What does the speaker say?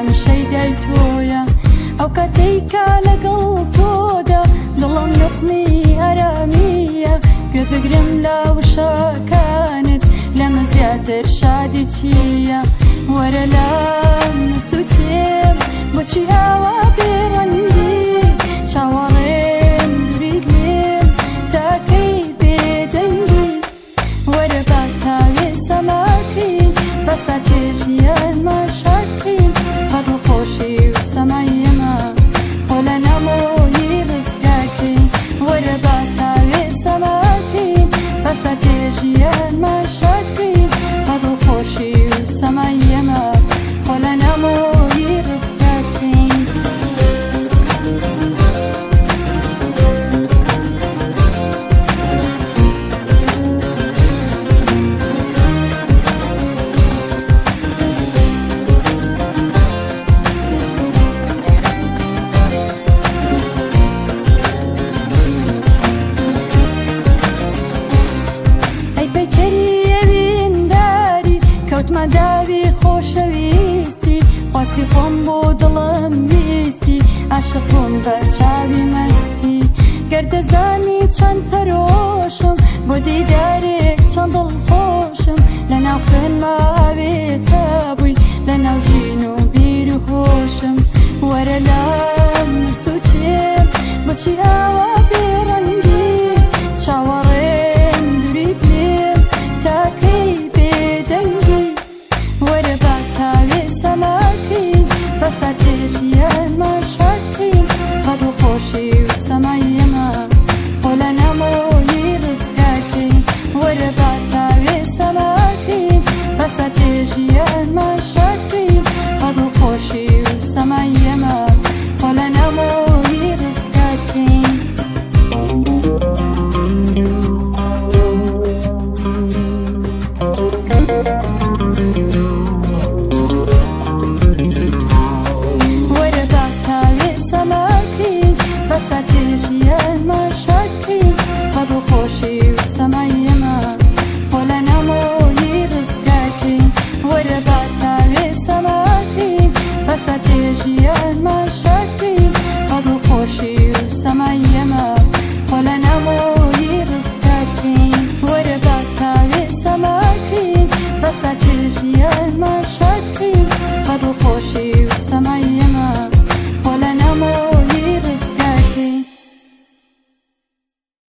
شەمشەی دای تۆیە ئەو کەتەیکە لەگەڵ تۆدا دڵم نقمی ئەرامیە گوێ بگرم لاوشەکانت لەمە زیاتر شادی چییە وەرە لام سووتێم بۆچی ئاوا پێڕەنی مەداوی خۆشەویستی خواستی خۆم بۆ دڵم ویستی عاشقۆم بە چاوی مەستی گەردەزانی چەند پەرۆشم بۆ دیدارێک چەند دڵ خۆشم لە ناو خوێنماوێ تابووی لە ناوژین و بیر و خۆشم وەرە لام سووتێ بچی ئا sama